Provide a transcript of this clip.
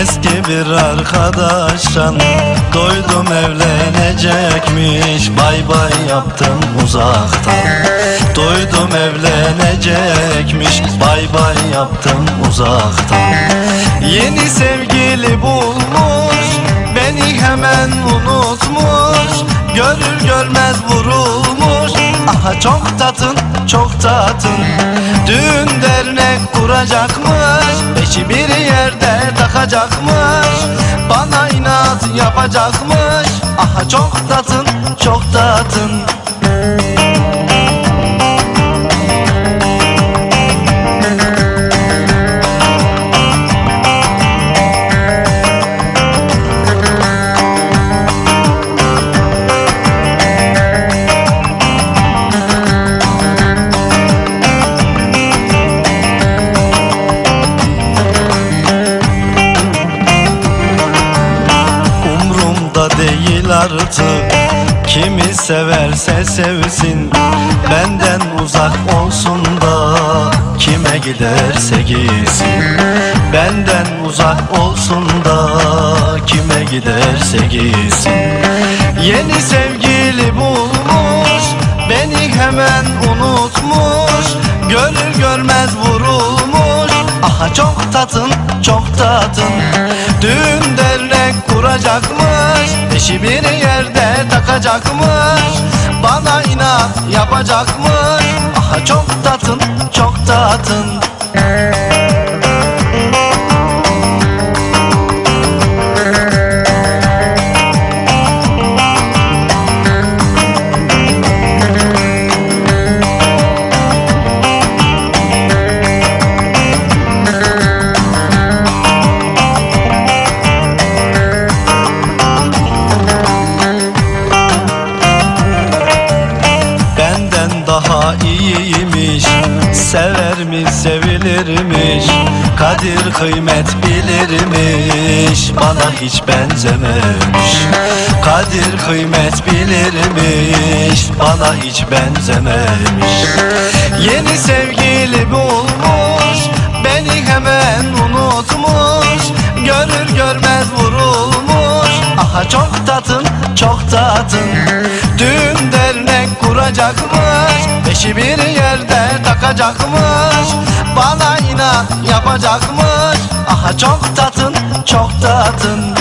Eski bir arkadaştan Doydum evlenecekmiş. Bay bay yaptım uzaktan. Doydum evlenecekmiş. Bay bay yaptım uzaktan. Yeni sevgili bulmuş. Beni hemen unutmuş. Görür görmez vurulmuş. Aha çok tatın çok tatın. Düğün dernek bir yerde takacakmış Bana inat yapacakmış. Aha çok tatın çok tatın artık Kimi severse sevsin Benden uzak olsun da. Kime giderse gitsin Benden uzak olsun da. Kime giderse gitsin. Yeni sevgili bulmuş Beni hemen unutmuş. Görür görmez vurulmuş. Aha çok tatın çok tatın. Düğün dernek kuracakmış Eşi bir yerde takacakmış. Bana inat yapacakmış. Aha Sever mi sevilirmiş? Kadir kıymet bilirmiş Bana hiç benzememiş. Kadir kıymet bilirmiş Bana hiç benzememiş. Yeni sevgili bulmuş Beni hemen unutmuş. Görür görmez vurulmuş Aha çok tatın çok tatın. Düğün dernek kuracakmış Beşi bir yerde takacakmış Bana inat yapacakmış. Aha çok tatın çok tatın